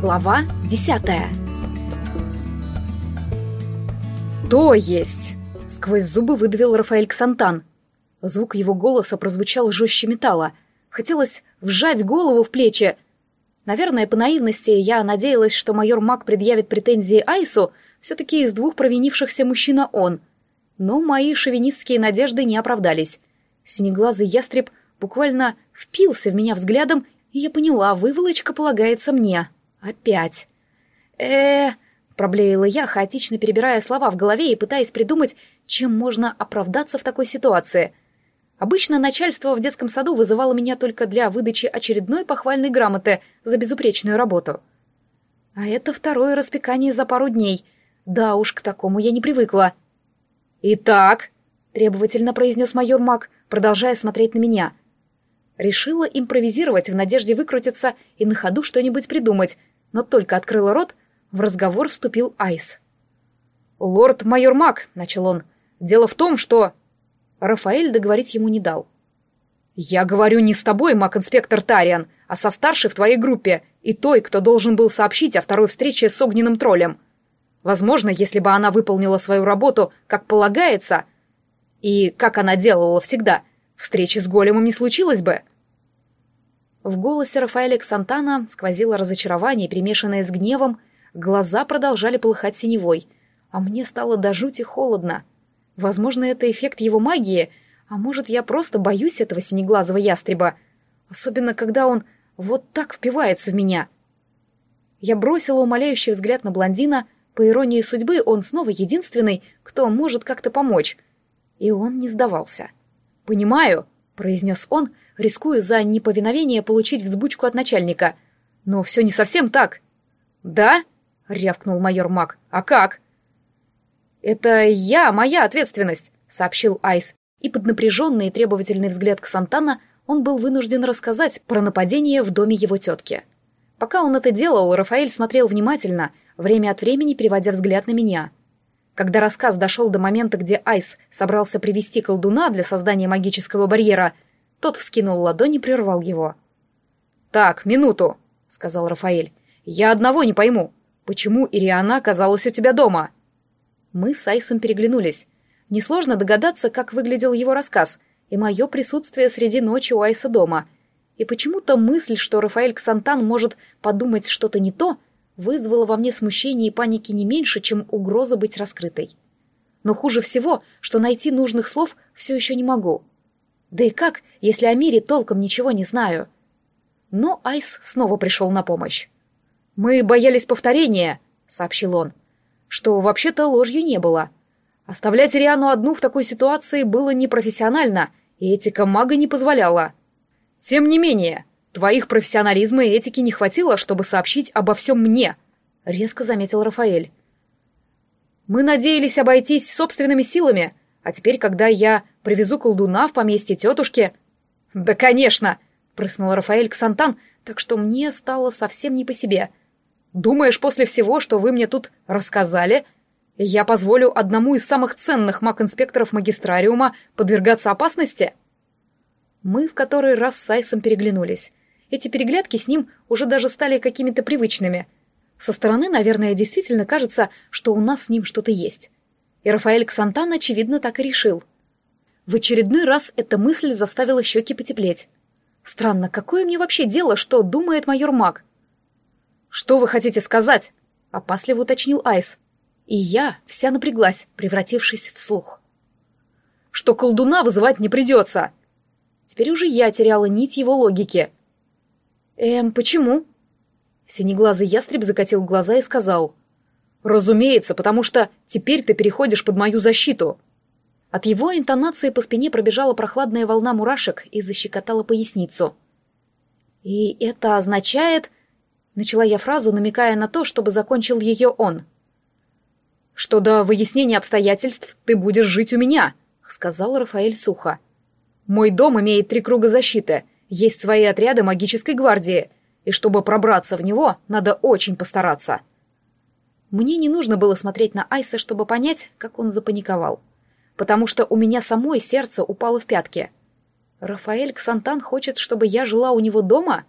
Глава десятая «То есть!» — сквозь зубы выдавил Рафаэль Ксантан. Звук его голоса прозвучал жестче металла. Хотелось вжать голову в плечи. Наверное, по наивности я надеялась, что майор Мак предъявит претензии Айсу, все-таки из двух провинившихся мужчина он. Но мои шовинистские надежды не оправдались. Синеглазый ястреб буквально впился в меня взглядом, и я поняла, выволочка полагается мне. Опять. э проблеяла я, хаотично перебирая слова в голове и пытаясь придумать, чем можно оправдаться в такой ситуации. Обычно начальство в детском саду вызывало меня только для выдачи очередной похвальной грамоты за безупречную работу. А это второе распекание за пару дней. Да уж, к такому я не привыкла. «Итак», — требовательно произнес майор Мак, продолжая смотреть на меня. Решила импровизировать в надежде выкрутиться и на ходу что-нибудь придумать, но только открыла рот, в разговор вступил Айс. «Лорд-майор Мак», — начал он, — «дело в том, что...» Рафаэль договорить ему не дал. «Я говорю не с тобой, маг-инспектор Тариан, а со старшей в твоей группе и той, кто должен был сообщить о второй встрече с огненным троллем. Возможно, если бы она выполнила свою работу, как полагается, и как она делала всегда, встречи с големом не случилось бы». В голосе Рафаэля Ксантана сквозило разочарование, перемешанное с гневом, глаза продолжали полыхать синевой, а мне стало до жути холодно. Возможно, это эффект его магии, а может, я просто боюсь этого синеглазого ястреба, особенно когда он вот так впивается в меня. Я бросила умоляющий взгляд на блондина, по иронии судьбы, он снова единственный, кто может как-то помочь. И он не сдавался. «Понимаю», — произнес он, рискуя за неповиновение получить взбучку от начальника. «Но все не совсем так». «Да?» — рявкнул майор Мак. «А как?» «Это я, моя ответственность», — сообщил Айс, и под напряженный и требовательный взгляд Ксантана он был вынужден рассказать про нападение в доме его тетки. Пока он это делал, Рафаэль смотрел внимательно, время от времени переводя взгляд на меня. Когда рассказ дошел до момента, где Айс собрался привести колдуна для создания магического барьера, тот вскинул ладонь и прервал его. «Так, минуту», — сказал Рафаэль. «Я одного не пойму. Почему Ириана оказалась у тебя дома?» Мы с Айсом переглянулись. Несложно догадаться, как выглядел его рассказ, и мое присутствие среди ночи у Айса дома. И почему-то мысль, что Рафаэль Ксантан может подумать что-то не то, вызвала во мне смущение и паники не меньше, чем угроза быть раскрытой. Но хуже всего, что найти нужных слов все еще не могу. Да и как, если о мире толком ничего не знаю? Но Айс снова пришел на помощь. «Мы боялись повторения», — сообщил он что вообще-то ложью не было. Оставлять Риану одну в такой ситуации было непрофессионально, и этика мага не позволяла. Тем не менее, твоих профессионализма и этики не хватило, чтобы сообщить обо всем мне, — резко заметил Рафаэль. Мы надеялись обойтись собственными силами, а теперь, когда я привезу колдуна в поместье тетушки... Да, конечно, — прыснул Рафаэль Ксантан, так что мне стало совсем не по себе — Думаешь, после всего, что вы мне тут рассказали, я позволю одному из самых ценных маг-инспекторов магистрариума подвергаться опасности?» Мы в который раз с Айсом переглянулись. Эти переглядки с ним уже даже стали какими-то привычными. Со стороны, наверное, действительно кажется, что у нас с ним что-то есть. И Рафаэль Ксантан, очевидно, так и решил. В очередной раз эта мысль заставила щеки потеплеть. Странно, какое мне вообще дело, что думает майор Маг? «Что вы хотите сказать?» — опасливо уточнил Айс. И я вся напряглась, превратившись в слух. «Что колдуна вызывать не придется!» Теперь уже я теряла нить его логики. «Эм, почему?» Синеглазый ястреб закатил глаза и сказал. «Разумеется, потому что теперь ты переходишь под мою защиту». От его интонации по спине пробежала прохладная волна мурашек и защекотала поясницу. «И это означает...» Начала я фразу, намекая на то, чтобы закончил ее он. «Что до выяснения обстоятельств ты будешь жить у меня», — сказал Рафаэль сухо. «Мой дом имеет три круга защиты, есть свои отряды магической гвардии, и чтобы пробраться в него, надо очень постараться». Мне не нужно было смотреть на Айса, чтобы понять, как он запаниковал. Потому что у меня самой сердце упало в пятки. Рафаэль Ксантан хочет, чтобы я жила у него дома?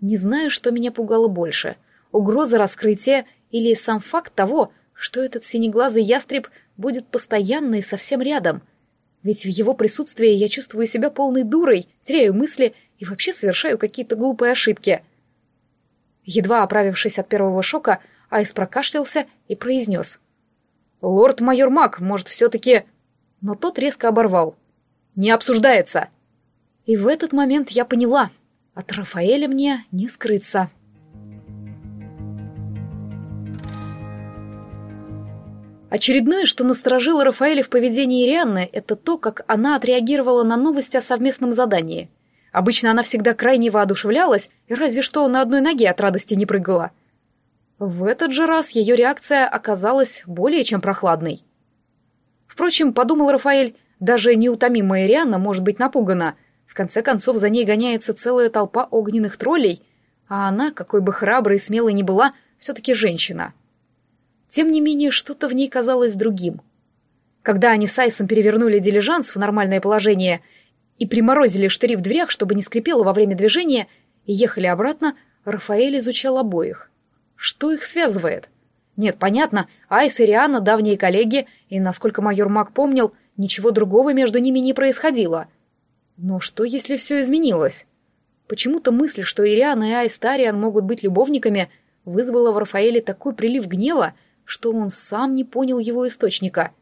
Не знаю, что меня пугало больше. Угроза раскрытия или сам факт того, что этот синеглазый ястреб будет постоянно и совсем рядом. Ведь в его присутствии я чувствую себя полной дурой, теряю мысли и вообще совершаю какие-то глупые ошибки. Едва оправившись от первого шока, Айс прокашлялся и произнес. «Лорд-майор Мак, может, все-таки...» Но тот резко оборвал. «Не обсуждается!» И в этот момент я поняла, от Рафаэля мне не скрыться. Очередное, что насторожило Рафаэля в поведении Ирианны, это то, как она отреагировала на новость о совместном задании. Обычно она всегда крайне воодушевлялась и разве что на одной ноге от радости не прыгала. В этот же раз ее реакция оказалась более чем прохладной. Впрочем, подумал Рафаэль, даже неутомимая Ирианна может быть напугана — конце концов, за ней гоняется целая толпа огненных троллей, а она, какой бы храброй и смелой ни была, все-таки женщина. Тем не менее, что-то в ней казалось другим. Когда они с Айсом перевернули дилижанс в нормальное положение и приморозили штыри в дверях, чтобы не скрипело во время движения, и ехали обратно, Рафаэль изучал обоих. Что их связывает? Нет, понятно, Айс и Риана — давние коллеги, и, насколько майор Мак помнил, ничего другого между ними не происходило — но что, если все изменилось? Почему-то мысль, что Ириана и Айстариан могут быть любовниками, вызвала в Рафаэле такой прилив гнева, что он сам не понял его источника.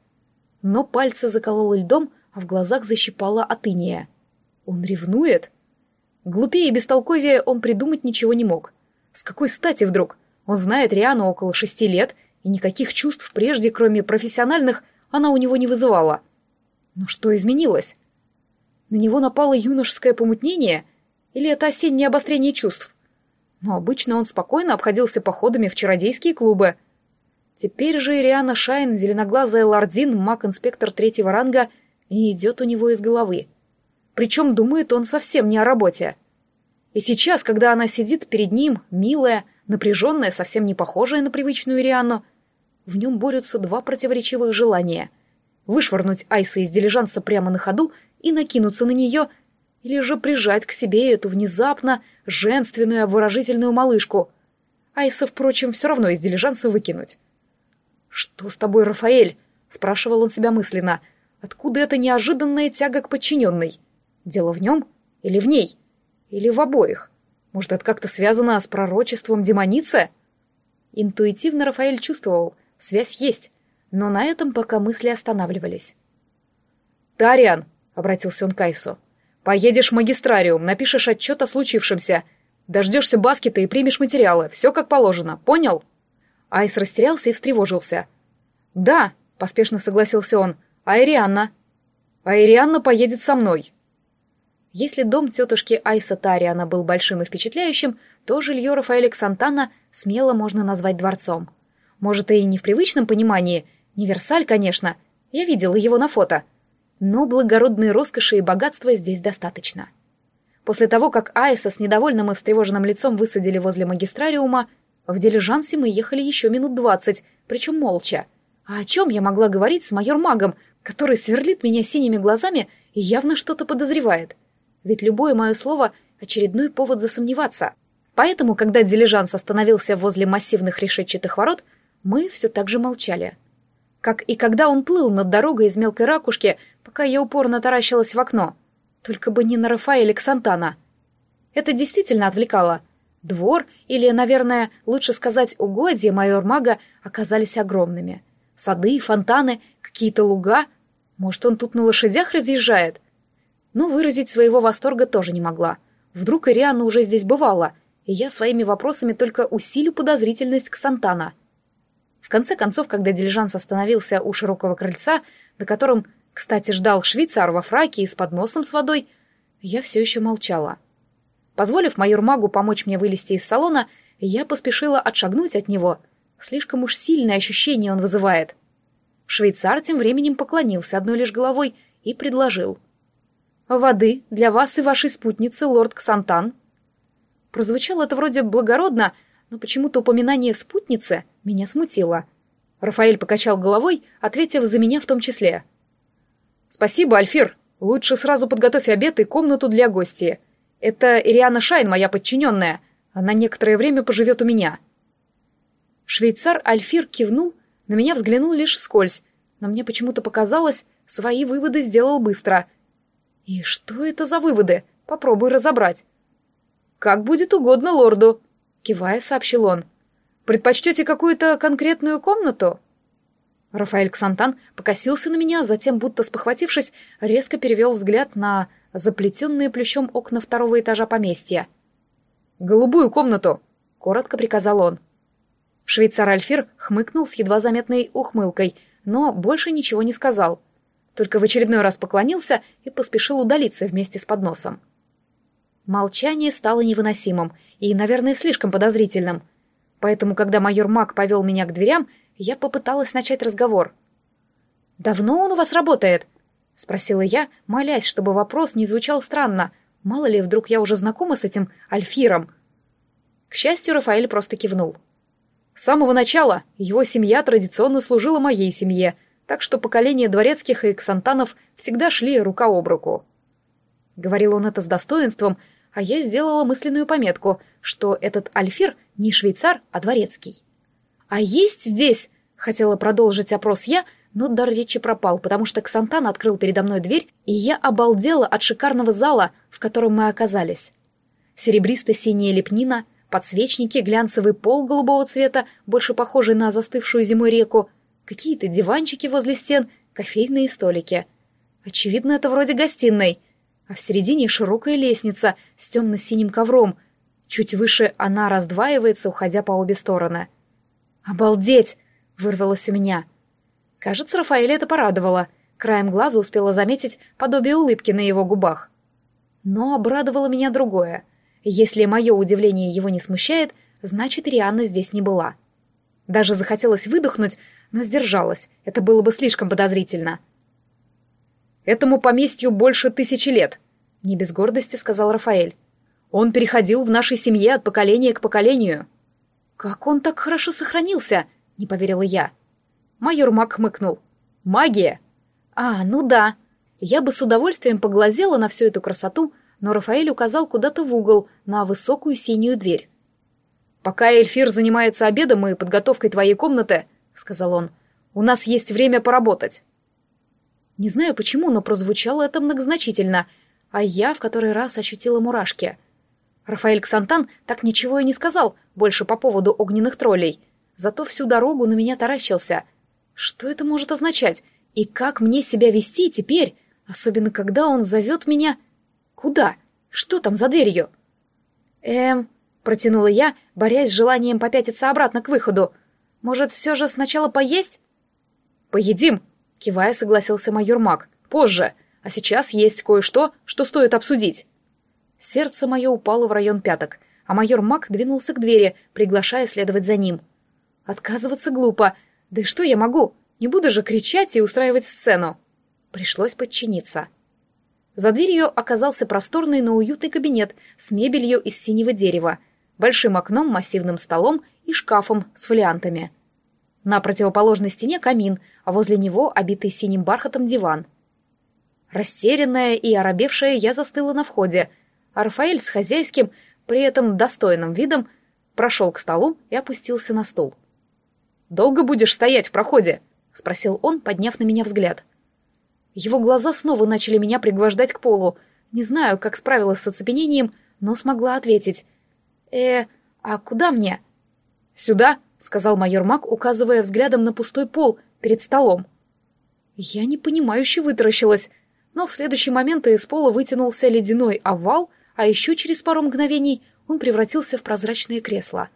Но пальцы заколол льдом, а в глазах защипало от. Он ревнует? Глупее и бестолковее он придумать ничего не мог. С какой стати вдруг? Он знает Риану около шести лет, и никаких чувств прежде, кроме профессиональных, она у него не вызывала. Но что изменилось? На него напало юношеское помутнение? Или это осеннее обострение чувств? Но обычно он спокойно обходился походами в чародейские клубы. Теперь же Ириана Шайн, зеленоглазая лордин, маг-инспектор третьего ранга, и идет у него из головы. Причем думает он совсем не о работе. И сейчас, когда она сидит перед ним, милая, напряженная, совсем не похожая на привычную Ирианну, в нем борются два противоречивых желания — вышвырнуть Айса из дилижанса прямо на ходу и накинуться на нее, или же прижать к себе эту внезапно женственную обворожительную малышку. Айса, впрочем, все равно из дилижанса выкинуть. «Что с тобой, Рафаэль?» — спрашивал он себя мысленно. «Откуда эта неожиданная тяга к подчиненной? Дело в нем или в ней? Или в обоих? Может, это как-то связано с пророчеством демоницы?» Интуитивно Рафаэль чувствовал, связь есть, но на этом пока мысли останавливались. «Тариан!» — обратился он к Айсу. «Поедешь в магистрариум, напишешь отчет о случившемся. Дождешься баскета и примешь материалы. Все как положено. Понял?» Айс растерялся и встревожился. «Да», — поспешно согласился он. «А Ирианна?» «А Ирианна поедет со мной». Если дом тетушки Айса Тариана был большим и впечатляющим, то жилье Рафаэля Ксантана смело можно назвать дворцом. Может, и не в привычном понимании, не Версаль, конечно. Я видела его на фото — но благородной роскоши и богатства здесь достаточно. После того, как Айса с недовольным и встревоженным лицом высадили возле магистрариума, в дилижансе мы ехали еще минут двадцать, причем молча. А о чем я могла говорить с майор-магом, который сверлит меня синими глазами и явно что-то подозревает? Ведь любое мое слово — очередной повод засомневаться. Поэтому, когда дилижанс остановился возле массивных решетчатых ворот, мы все так же молчали. Как и когда он плыл над дорогой из мелкой ракушки, пока я упорно таращилась в окно. Только бы не на Рафаэля Ксантана. Это действительно отвлекало. Двор, или, наверное, лучше сказать, угодья майор-мага оказались огромными. Сады, фонтаны, какие-то луга. Может, он тут на лошадях разъезжает? Но выразить своего восторга тоже не могла. Вдруг Ирианна уже здесь бывала, и я своими вопросами только усилю подозрительность Ксантана. В конце концов, когда дилижанс остановился у широкого крыльца, на котором кстати, ждал швейцар во фраке и с подносом с водой. Я все еще молчала. Позволив майор-магу помочь мне вылезти из салона, я поспешила отшагнуть от него. Слишком уж сильное ощущение он вызывает. Швейцар тем временем поклонился одной лишь головой и предложил. «Воды для вас и вашей спутницы, лорд Ксантан». Прозвучало это вроде благородно, но почему-то упоминание спутницы меня смутило. Рафаэль покачал головой, ответив за меня в том числе — «Спасибо, Альфир!» Лучше сразу подготовь обед и комнату для гостей. Это Ириана Шайн, моя подчиненная. Она некоторое время поживет у меня». Швейцар Альфир кивнул, на меня взглянул лишь вскользь, но мне почему-то показалось, свои выводы сделал быстро. «И что это за выводы? Попробуй разобрать». «Как будет угодно лорду», — кивая, сообщил он. «Предпочтете какую-то конкретную комнату?» Рафаэль Ксантан покосился на меня, затем, будто спохватившись, резко перевел взгляд на заплетенные плющом окна второго этажа поместья. «Голубую комнату!» — коротко приказал он. Швейцар Альфир хмыкнул с едва заметной ухмылкой, но больше ничего не сказал. Только в очередной раз поклонился и поспешил удалиться вместе с подносом. Молчание стало невыносимым и, наверное, слишком подозрительным. Поэтому, когда майор Мак повел меня к дверям, я попыталась начать разговор. «Давно он у вас работает?» — спросила я, молясь, чтобы вопрос не звучал странно. Мало ли, вдруг я уже знакома с этим Альфиром. К счастью, Рафаэль просто кивнул. С самого начала его семья традиционно служила моей семье, так что поколения дворецких и ксантанов всегда шли рука об руку. Говорил он это с достоинством, а я сделала мысленную пометку, что этот Альфир не швейцар, а дворецкий. «А есть здесь?» — хотела продолжить опрос я, но дар речи пропал, потому что Ксантан открыл передо мной дверь, и я обалдела от шикарного зала, в котором мы оказались. Серебристо-синяя лепнина, подсвечники, глянцевый пол голубого цвета, больше похожий на застывшую зимой реку, какие-то диванчики возле стен, кофейные столики. Очевидно, это вроде гостиной. А в середине широкая лестница с темно-синим ковром. Чуть выше она раздваивается, уходя по обе стороны. «Обалдеть!» — вырвалось у меня. Кажется, Рафаэля это порадовало. Краем глаза успела заметить подобие улыбки на его губах. Но обрадовало меня другое. Если мое удивление его не смущает, значит, Рианна здесь не была. Даже захотелось выдохнуть, но сдержалась. Это было бы слишком подозрительно. «Этому поместью больше тысячи лет», — не без гордости сказал Рафаэль. «Он переходил в нашей семье от поколения к поколению». «Как он так хорошо сохранился?» — не поверила я. Майор Мак хмыкнул. «Магия!» «А, ну да. Я бы с удовольствием поглазела на всю эту красоту, но Рафаэль указал куда-то в угол, на высокую синюю дверь. «Пока Эльфир занимается обедом и подготовкой твоей комнаты», — сказал он, — «у нас есть время поработать». Не знаю почему, но прозвучало это многозначительно, а я в который раз ощутила мурашки. Рафаэль Ксантан так ничего и не сказал, больше по поводу огненных троллей. Зато всю дорогу на меня таращился. Что это может означать? И как мне себя вести теперь? Особенно, когда он зовет меня... Куда? Что там за дверью? Эм... Протянула я, борясь с желанием попятиться обратно к выходу. Может, все же сначала поесть? Поедим, кивая, согласился майор Мак. Позже. А сейчас есть кое-что, что стоит обсудить. Сердце мое упало в район пяток, а майор Мак двинулся к двери, приглашая следовать за ним. Отказываться глупо. Да и что я могу? Не буду же кричать и устраивать сцену. Пришлось подчиниться. За дверью оказался просторный, но уютный кабинет с мебелью из синего дерева, большим окном, массивным столом и шкафом с фолиантами. На противоположной стене камин, а возле него обитый синим бархатом диван. Растерянная и оробевшая я застыла на входе, а Рафаэль с хозяйским, при этом достойным видом, прошел к столу и опустился на стул. «Долго будешь стоять в проходе?» — спросил он, подняв на меня взгляд. Его глаза снова начали меня пригвождать к полу. Не знаю, как справилась с оцепенением, но смогла ответить. «Э, а куда мне?» «Сюда», — сказал майор Мак, указывая взглядом на пустой пол перед столом. Я непонимающе вытаращилась, но в следующий момент из пола вытянулся ледяной овал, а еще через пару мгновений он превратился в прозрачное кресло.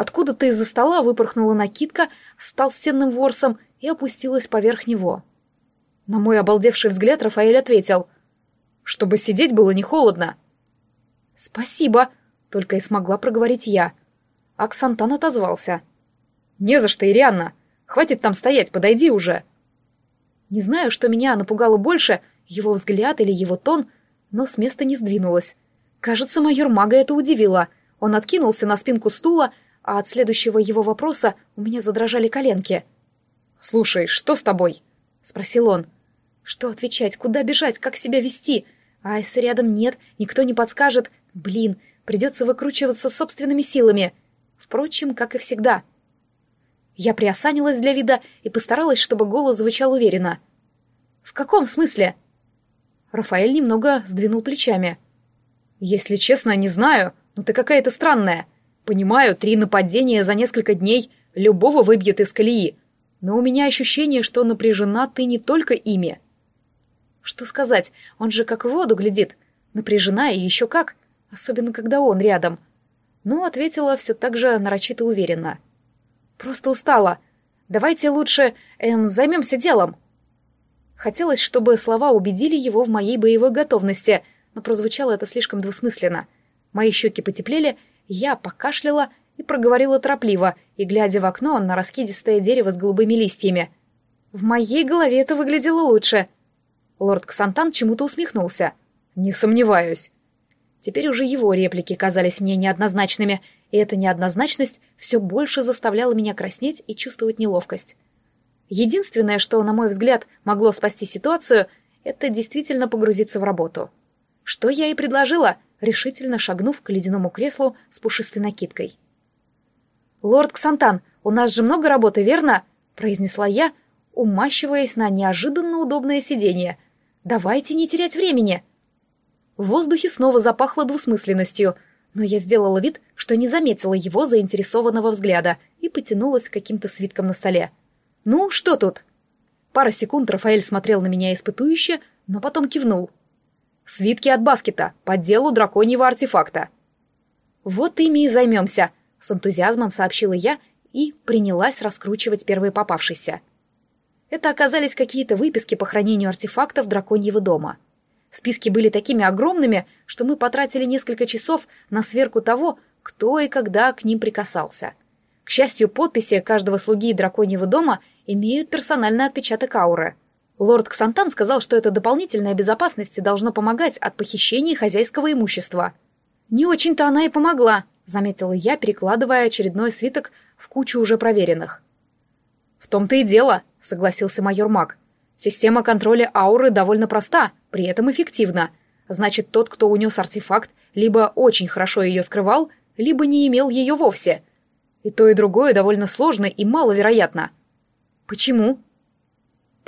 Откуда-то из-за стола выпорхнула накидка с толстенным ворсом и опустилась поверх него. На мой обалдевший взгляд Рафаэль ответил. «Чтобы сидеть было не холодно». «Спасибо», — только и смогла проговорить я. Аксантан отозвался. «Не за что, Ирианна. Хватит там стоять, подойди уже». Не знаю, что меня напугало больше, его взгляд или его тон, но с места не сдвинулась. Кажется, майор Мага это удивило. Он откинулся на спинку стула, а от следующего его вопроса у меня задрожали коленки. «Слушай, что с тобой?» — спросил он. Что отвечать, куда бежать, как себя вести? Айса рядом нет, никто не подскажет. Блин, придется выкручиваться собственными силами. Впрочем, как и всегда. Я приосанилась для вида и постаралась, чтобы голос звучал уверенно. «В каком смысле?» Рафаэль немного сдвинул плечами. «Если честно, не знаю, но ты какая-то странная. Понимаю, три нападения за несколько дней любого выбьет из колеи, но у меня ощущение, что напряжена ты не только ими». Что сказать, он же как в воду глядит. Напряжена и еще как, особенно когда он рядом. Но ответила все так же нарочито уверенно. «Просто устала. Давайте лучше эм, займемся делом». Хотелось, чтобы слова убедили его в моей боевой готовности, но прозвучало это слишком двусмысленно. Мои щеки потеплели, я покашляла и проговорила торопливо, и глядя в окно на раскидистое дерево с голубыми листьями. В моей голове это выглядело лучше. Лорд Ксантан чему-то усмехнулся. «Не сомневаюсь». Теперь уже его реплики казались мне неоднозначными, и эта неоднозначность все больше заставляла меня краснеть и чувствовать неловкость. Единственное, что, на мой взгляд, могло спасти ситуацию, это действительно погрузиться в работу. Что я и предложила, решительно шагнув к ледяному креслу с пушистой накидкой. «Лорд Ксантан, у нас же много работы, верно?» — произнесла я, умащиваясь на неожиданно удобное сиденье. «Давайте не терять времени!» В воздухе снова запахло двусмысленностью, но я сделала вид, что не заметила его заинтересованного взгляда и потянулась к каким-то свиткам на столе. «Ну, что тут?» Пара секунд Рафаэль смотрел на меня испытующе, но потом кивнул. «Свитки от Баскета, по делу драконьего артефакта». «Вот ими и займемся», — с энтузиазмом сообщила я и принялась раскручивать первые попавшиеся. Это оказались какие-то выписки по хранению артефактов драконьего дома. Списки были такими огромными, что мы потратили несколько часов на сверку того, кто и когда к ним прикасался. К счастью, подписи каждого слуги драконьего дома имеют персональный отпечаток ауры. Лорд Ксантан сказал, что это дополнительная безопасность должно помогать от похищения хозяйского имущества. «Не очень-то она и помогла», — заметила я, перекладывая очередной свиток в кучу уже проверенных. «В том-то и дело», — согласился майор Мак. «Система контроля ауры довольно проста, при этом эффективна. Значит, тот, кто унес артефакт, либо очень хорошо ее скрывал, либо не имел ее вовсе. И то, и другое довольно сложно и маловероятно. Почему?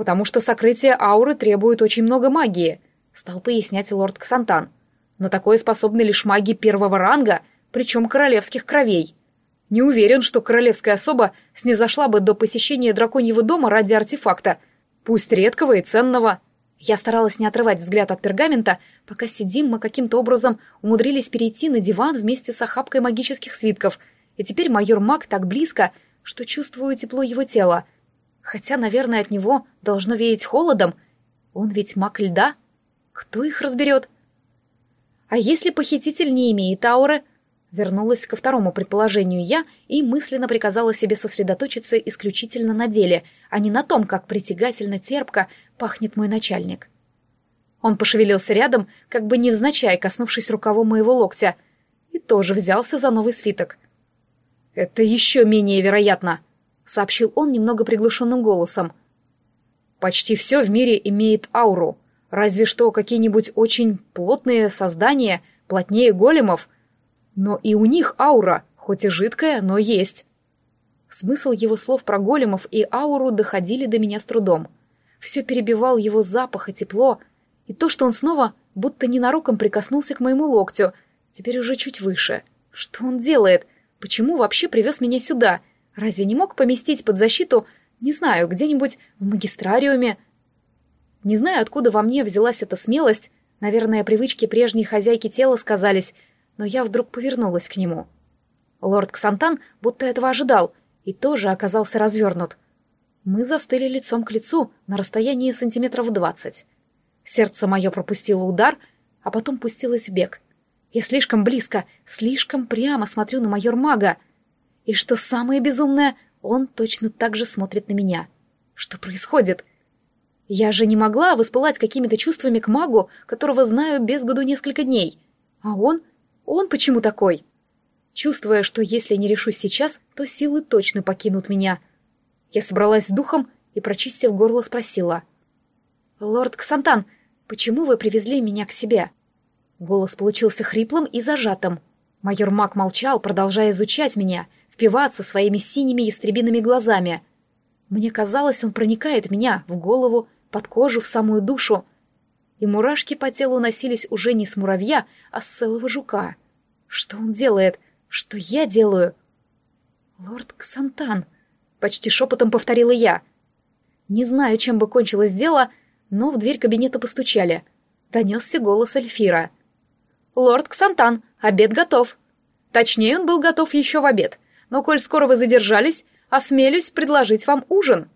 Потому что сокрытие ауры требует очень много магии, стал пояснять лорд Ксантан. На такое способны лишь маги первого ранга, причем королевских кровей. Не уверен, что королевская особа снизошла бы до посещения драконьего дома ради артефакта, пусть редкого и ценного. Я старалась не отрывать взгляд от пергамента, пока сидим, мы каким-то образом умудрились перейти на диван вместе с охапкой магических свитков — и теперь майор Мак так близко, что чувствую тепло его тела. Хотя, наверное, от него должно веять холодом. Он ведь маг льда. Кто их разберет? А если похититель не имеет ауры? Вернулась ко второму предположению я и мысленно приказала себе сосредоточиться исключительно на деле, а не на том, как притягательно терпко пахнет мой начальник. Он пошевелился рядом, как бы невзначай коснувшись рукавом моего локтя, и тоже взялся за новый свиток. «Это еще менее вероятно», — сообщил он немного приглушенным голосом. «Почти все в мире имеет ауру, разве что какие-нибудь очень плотные создания, плотнее големов. Но и у них аура, хоть и жидкая, но есть». Смысл его слов про големов и ауру доходили до меня с трудом. Все перебивал его запах и тепло, и то, что он снова будто ненароком прикоснулся к моему локтю, теперь уже чуть выше. Что он делает? Почему вообще привез меня сюда? Разве не мог поместить под защиту, не знаю, где-нибудь в магистрариуме? Не знаю, откуда во мне взялась эта смелость. Наверное, привычки прежней хозяйки тела сказались, но я вдруг повернулась к нему. Лорд Ксантан будто этого ожидал и тоже оказался развернут. Мы застыли лицом к лицу на расстоянии сантиметров двадцать. Сердце мое пропустило удар, а потом пустилось в бег — я слишком близко, слишком прямо смотрю на майор мага. И что самое безумное, он точно так же смотрит на меня. Что происходит? Я же не могла воспылать какими-то чувствами к магу, которого знаю без году несколько дней. А он? Он почему такой? Чувствуя, что если не решусь сейчас, то силы точно покинут меня. Я собралась с духом и, прочистив горло, спросила. «Лорд Ксантан, почему вы привезли меня к себе?» Голос получился хриплым и зажатым. Майор Мак молчал, продолжая изучать меня, впиваться своими синими ястребиными глазами. Мне казалось, он проникает меня, в голову, под кожу, в самую душу. И мурашки по телу носились уже не с муравья, а с целого жука. Что он делает? Что я делаю? «Лорд Ксантан», — почти шепотом повторила я. Не знаю, чем бы кончилось дело, но в дверь кабинета постучали. Донесся голос Эльфира. «Лорд Ксантан, обед готов». Точнее, он был готов еще в обед. Но, коль скоро вы задержались, осмелюсь предложить вам ужин.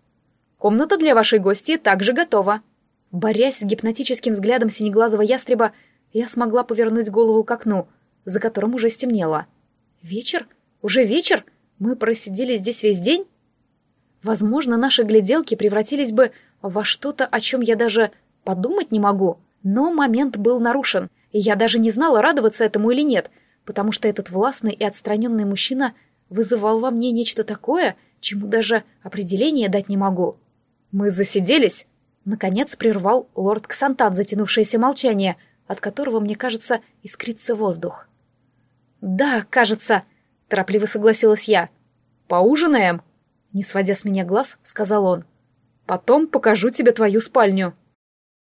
Комната для вашей гости также готова». Борясь с гипнотическим взглядом синеглазого ястреба, я смогла повернуть голову к окну, за которым уже стемнело. «Вечер? Уже вечер? Мы просидели здесь весь день?» Возможно, наши гляделки превратились бы во что-то, о чем я даже подумать не могу. Но момент был нарушен, и я даже не знала, радоваться этому или нет, потому что этот властный и отстраненный мужчина вызывал во мне нечто такое, чему даже определение дать не могу. «Мы засиделись?» Наконец прервал лорд Ксантан затянувшееся молчание, от которого, мне кажется, искрится воздух. «Да, кажется», — торопливо согласилась я. «Поужинаем?» Не сводя с меня глаз, сказал он. «Потом покажу тебе твою спальню».